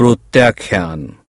प्रत्याख्यान।